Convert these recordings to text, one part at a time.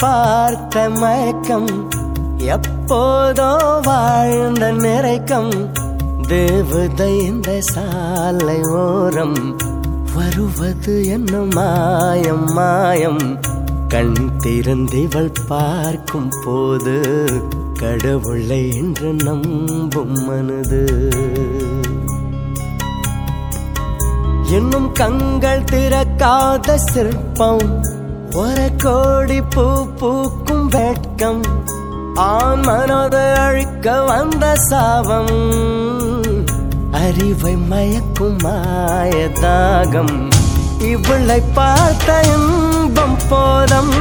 பார்த்த மயக்கம் எப்போதோ வாழ்ந்த நிறைக்கம் தேவதை இந்த சாலை ஓரம் வருவது என்ன மாயம் மாயம். கண் திறந்திவள் பார்க்கும் போது கடவுளை என்று நம்பும் மனது. இன்னும் கண்கள் திறக்காத சிற்பம் ஒரு கோடி பூ பூக்கும் வெட்கம். ஆண் மனோத அழிக்க வந்த சாபம். அறிவை மயக்கும் மாயதாகம். இவளை பார்த்த இன்பம் போதம்.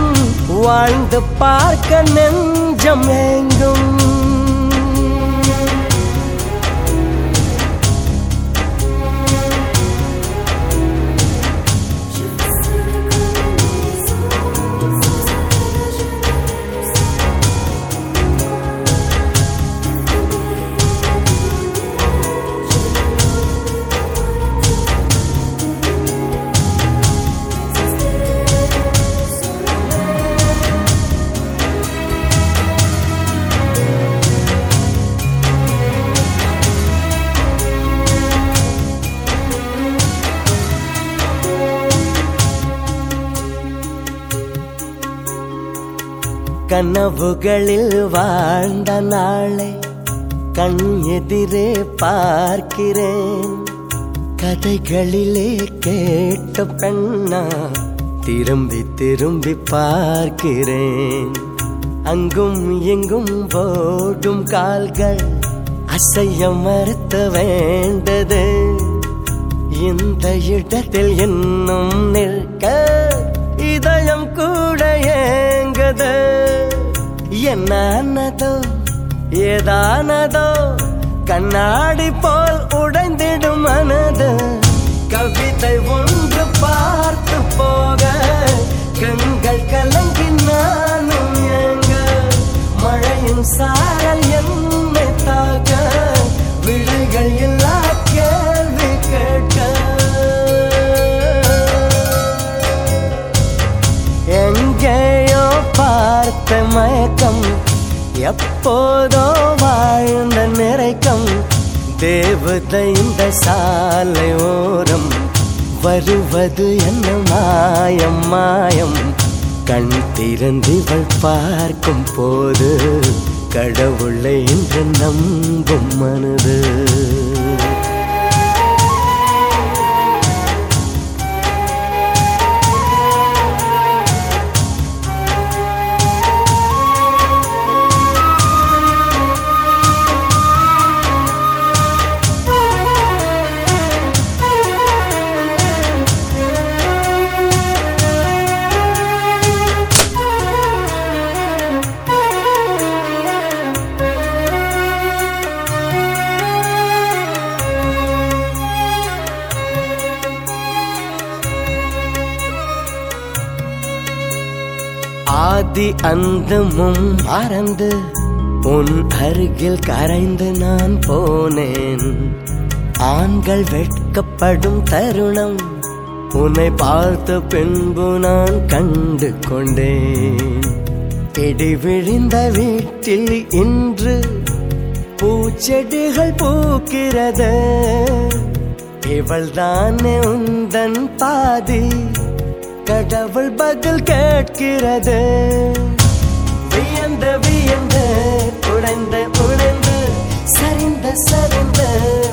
வாழ்ந்து பார்க்க நெஞ்சமே எங்கும் கனவுகளில் வாழ்ந்த நாளை கண் எதிரே பார்க்கிறேன். கதைகளிலே கேட்ட பெண்ணா திரும்பி திரும்பி பார்க்கிறேன். அங்கும் எங்கும் போடும் கால்கள் அசைய மறுத்த வேண்டது. இந்த இடத்தில் இன்னும் நிற்க இதயம் கூட ஏங்கது. என்னதோ ஏதானதோ கண்ணாடி போல் உடைந்திடும் மனது. கவிதை ஒன்று பார்த்து போக கண்கள் கலங்கி நானும் சா எப்போதோ வாழ்ந்த நிறைக்கம்? தேவத இந்த சாலை ஓரம். வருவது என்ன மாயம் மாயம்? கண் திறந்திவள் பார்க்கும் போது கடவுளை என்று நம்பும் மனது. ஆதி அந்தமும் மறந்து உன் அருகில் கரைந்து நான் போனேன். ஆண்கள் வெட்கப்படும் தருணம் உன்னை பார்த்த பின்பு நான் கண்டு கொண்டேன். இடி விழுந்த வீட்டில் இன்று பூச்செடிகள் பூக்கிறது. இவள் தானே உந்தன் பாதி. கடவுள் பதில் கேட்கிறது. வியந்த வியந்து உடைந்து உடைந்து சரிந்த சரிந்து.